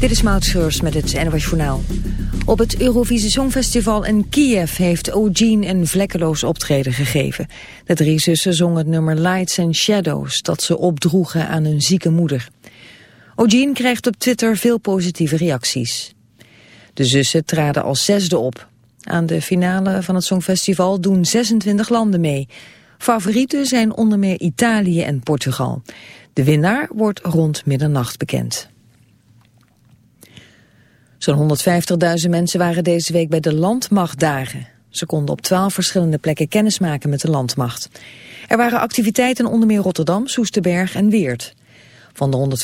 Dit is Maud Schreurs met het NWS Journaal. Op het Eurovisie Songfestival in Kiev heeft O'Gene een vlekkeloos optreden gegeven. De drie zussen zongen het nummer Lights and Shadows dat ze opdroegen aan hun zieke moeder. O'Gene krijgt op Twitter veel positieve reacties. De zussen traden als zesde op. Aan de finale van het Songfestival doen 26 landen mee. Favorieten zijn onder meer Italië en Portugal. De winnaar wordt rond middernacht bekend. Zo'n 150.000 mensen waren deze week bij de Landmachtdagen. Ze konden op twaalf verschillende plekken kennismaken met de landmacht. Er waren activiteiten onder meer Rotterdam, Soesterberg en Weert. Van de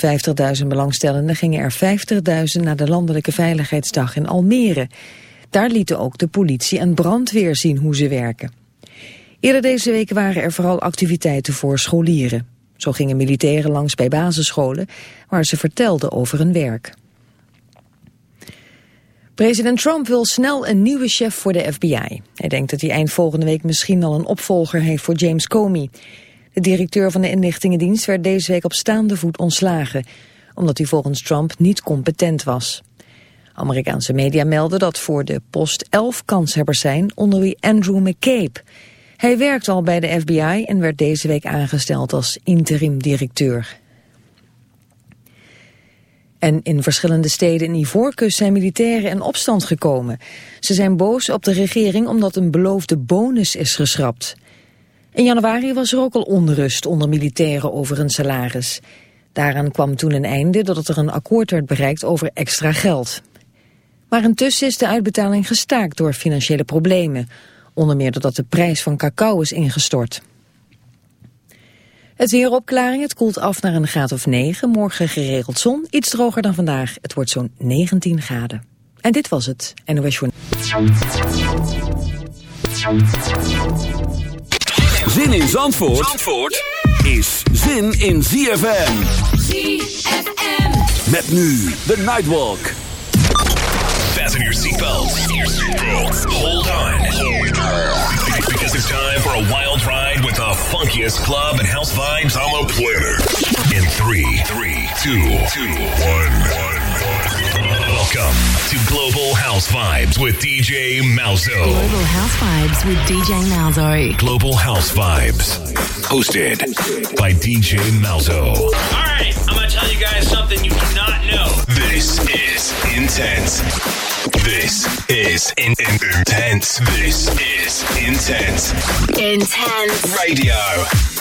150.000 belangstellenden gingen er 50.000 naar de Landelijke Veiligheidsdag in Almere. Daar lieten ook de politie en brandweer zien hoe ze werken. Eerder deze week waren er vooral activiteiten voor scholieren. Zo gingen militairen langs bij basisscholen waar ze vertelden over hun werk. President Trump wil snel een nieuwe chef voor de FBI. Hij denkt dat hij eind volgende week misschien al een opvolger heeft voor James Comey. De directeur van de inlichtingendienst werd deze week op staande voet ontslagen... omdat hij volgens Trump niet competent was. Amerikaanse media melden dat voor de post elf kanshebbers zijn... onder wie Andrew McCabe. Hij werkt al bij de FBI en werd deze week aangesteld als interim-directeur. En in verschillende steden in Ivoorkust zijn militairen in opstand gekomen. Ze zijn boos op de regering omdat een beloofde bonus is geschrapt. In januari was er ook al onrust onder militairen over een salaris. Daaraan kwam toen een einde doordat er een akkoord werd bereikt over extra geld. Maar intussen is de uitbetaling gestaakt door financiële problemen. Onder meer doordat de prijs van cacao is ingestort. Het weer opklaring, het koelt af naar een graad of 9. Morgen geregeld zon, iets droger dan vandaag. Het wordt zo'n 19 graden. En dit was het NOS Journal. Zin in Zandvoort, Zandvoort is zin in ZFM. ZFM. Met nu de Nightwalk. Fasten your seatbelts. Hold on. Because it's time for a wild ride funkiest club and house vibes on the planet. In three, three, two, two, one, one. Welcome to Global House Vibes with DJ Malzo. Global House Vibes with DJ Malzo. Global House Vibes. Hosted by DJ Malzo. All right, I'm going to tell you guys something you do not know. This is intense. This is in- in- intense. This is intense Intense. radio.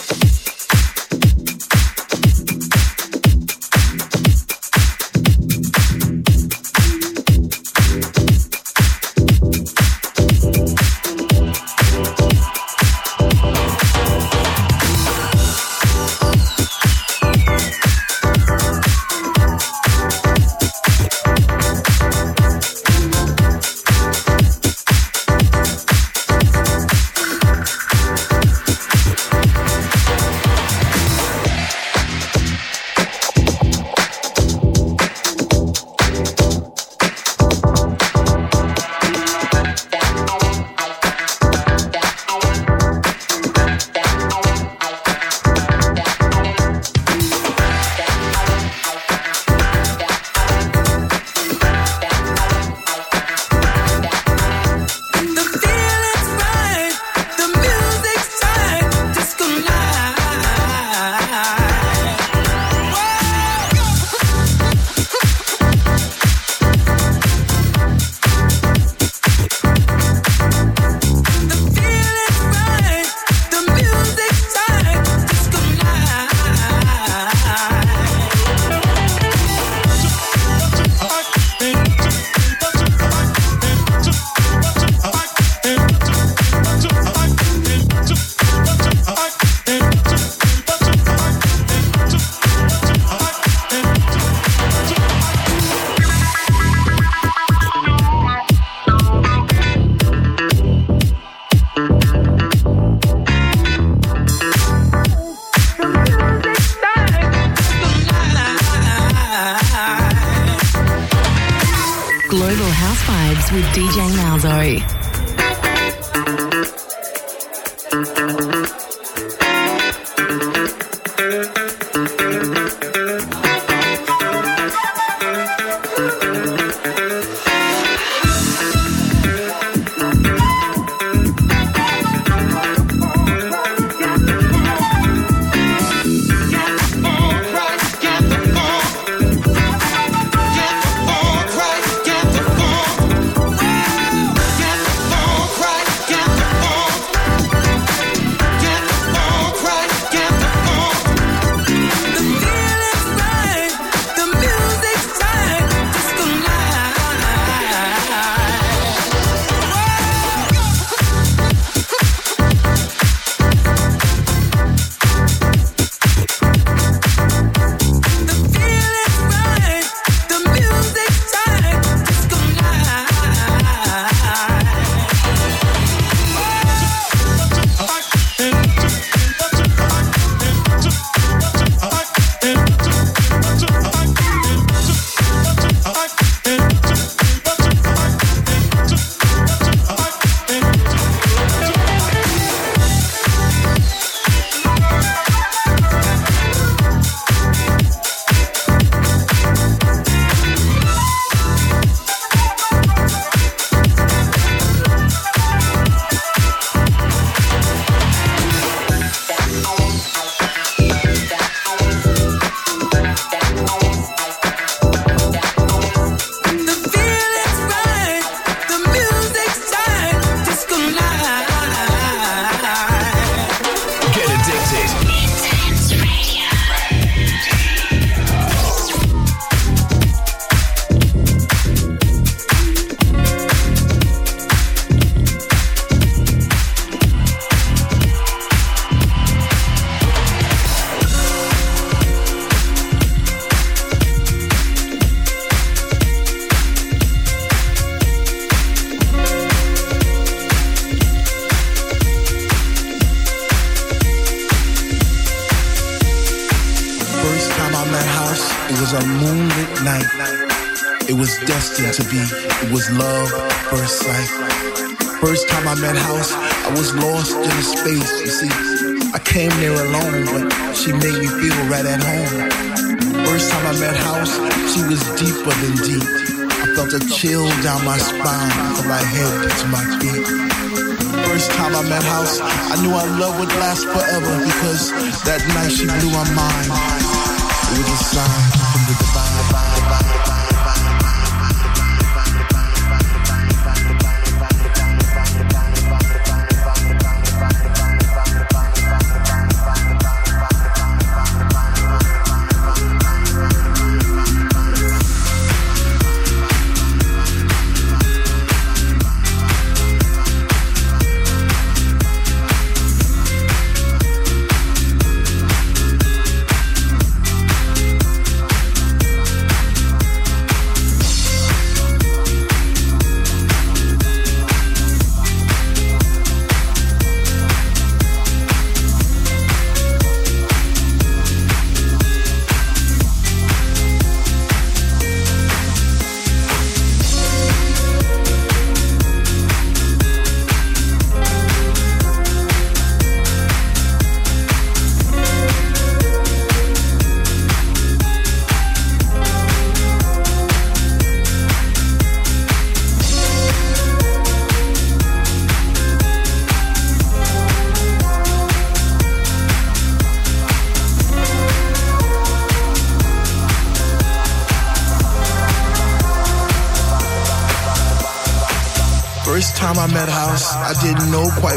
Was deeper than deep. I felt a chill down my spine from my head to my feet. First time I met House, I knew our love would last forever because that night she blew my mind. It was a sign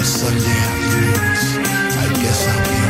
guess I. I guess I'll be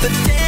the day.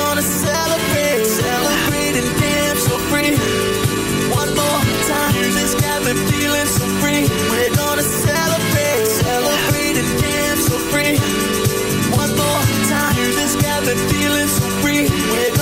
feeling so free. We're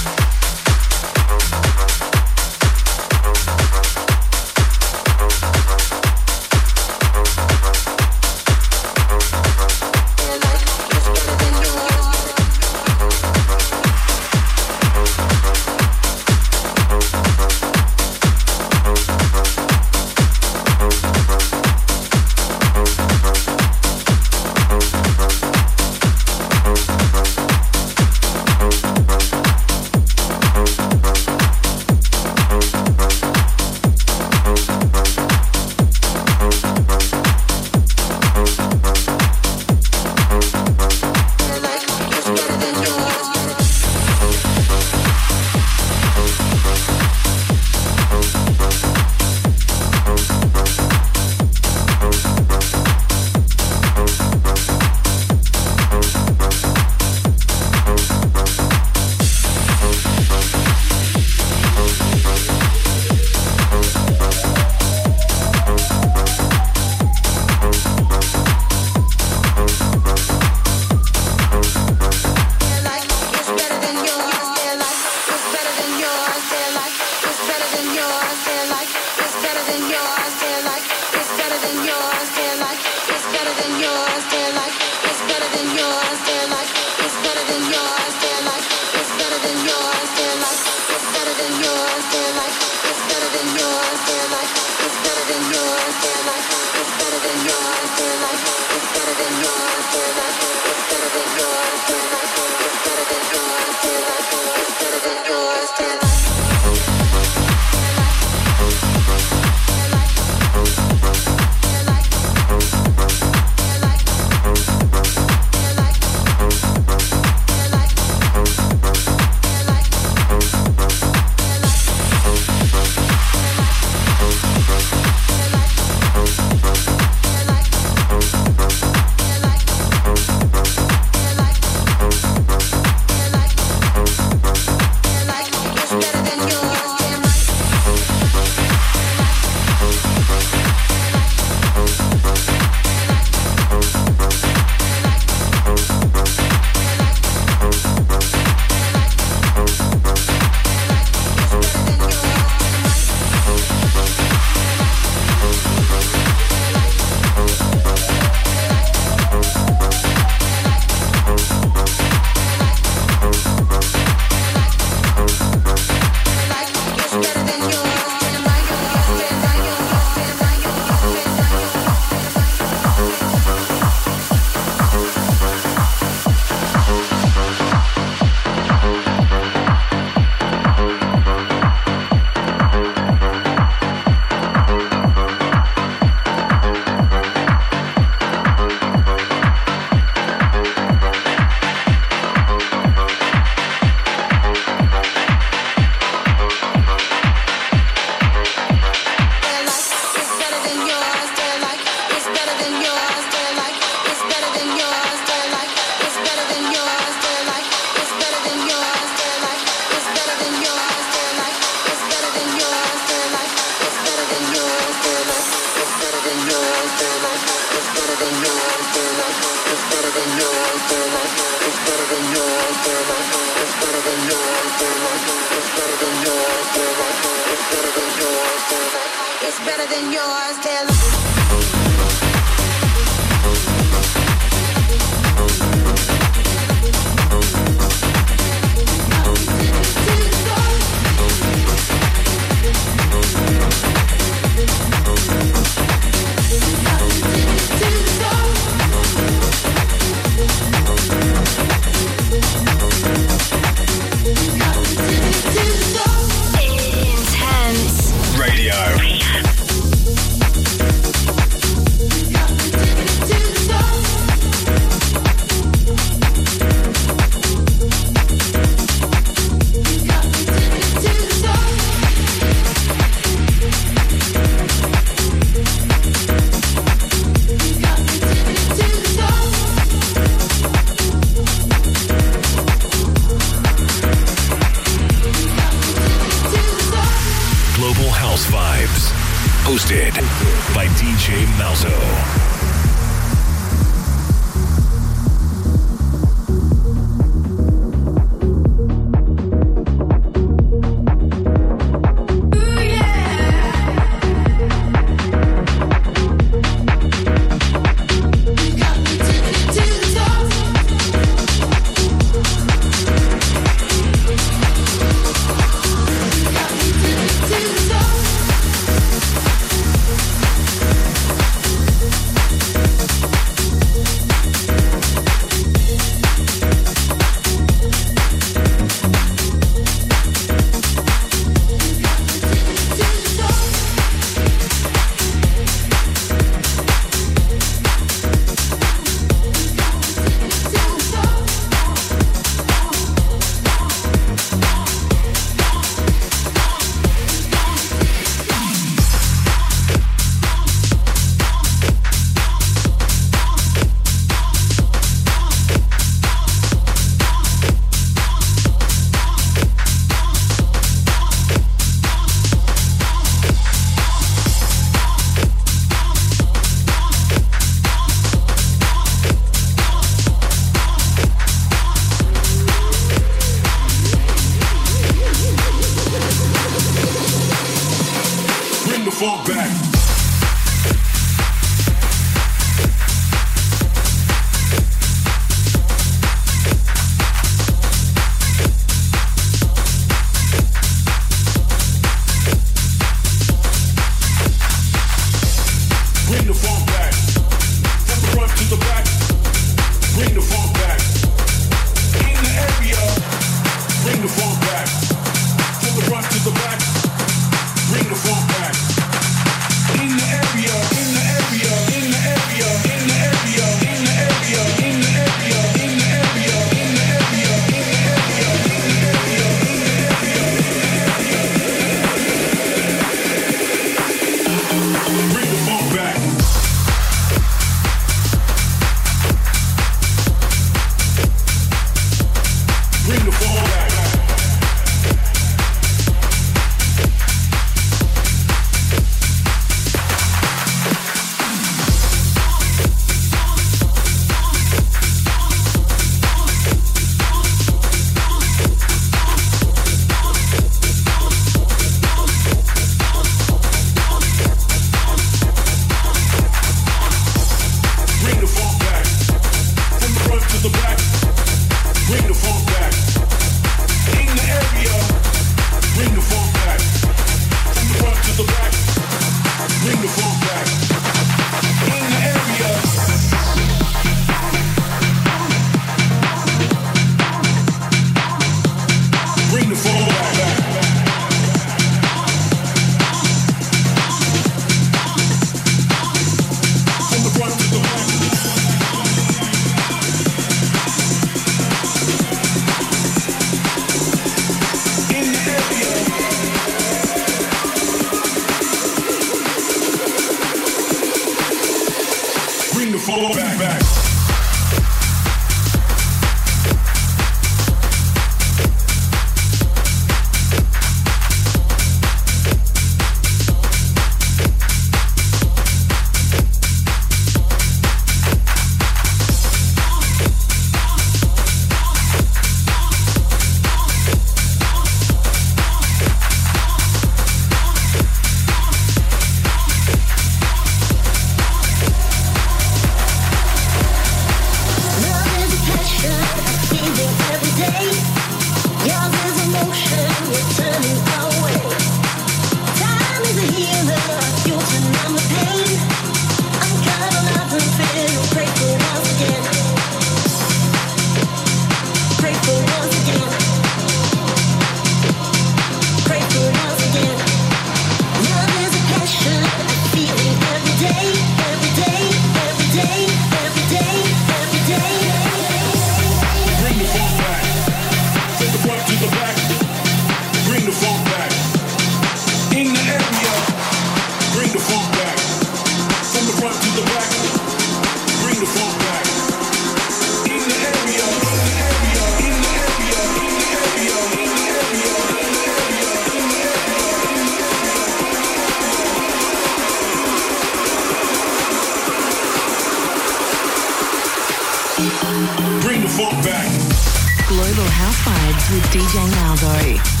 with DJ Malzo.